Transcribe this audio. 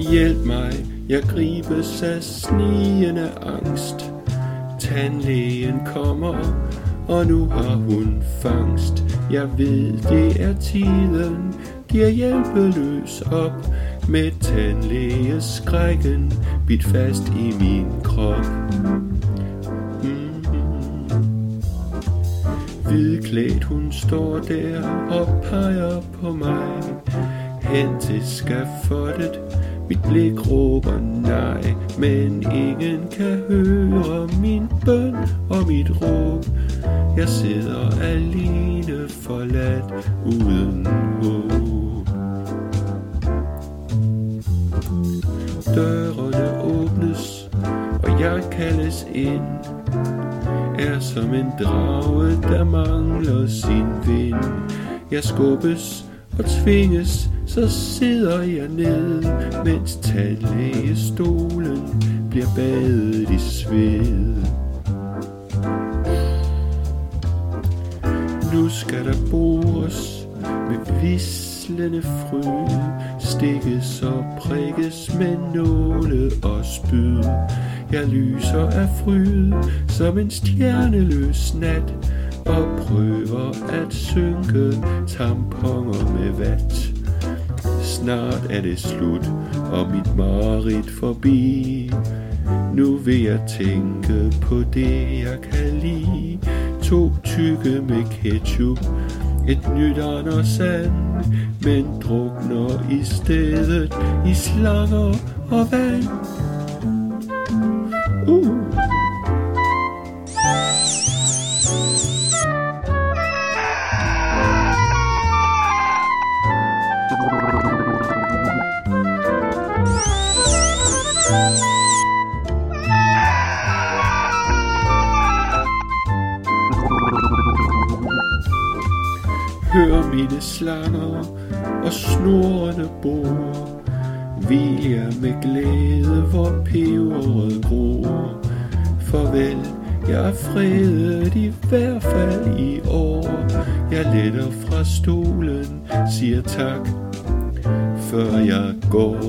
Hjælp mig, jeg gribes af snigende angst. Tandlægen kommer, og nu har hun fangst. Jeg ved, det er tiden, giver hjælpeløs op med tandlægeskrækken bit fast i min krop. Mm-hmm. Hvidklædt hun står der og peger på mig Hen til skafottet mit blik råber nej Men ingen kan høre min bøn og mit råb. Jeg sidder alene forladt uden håb. Dørene åbnes og jeg kaldes ind. Er som en drage, der mangler sin vind. Jeg skubbes og tvinges, så sidder jeg ned, mens tandlægestolen bliver badet i sved. Nu skal der bores med vislende fryd, stikkes og prikkes med nåle og spyd. Jeg lyser af fryd som en stjerneløs nat og prøver at synke tamponer med vat. Snart er det slut, og mit mareridt forbi. Nu vil jeg tænke på det, jeg kan lide. To tykke med ketchup, et nyt og sand, men drukner i stedet i slanger og vand. Hør mine slanger og snorene bor Hvil jeg med glæde, hvor peberet gror. Farvel, jeg er fredet i hvert fald i år. Jeg letter fra stolen, siger tak, før jeg går.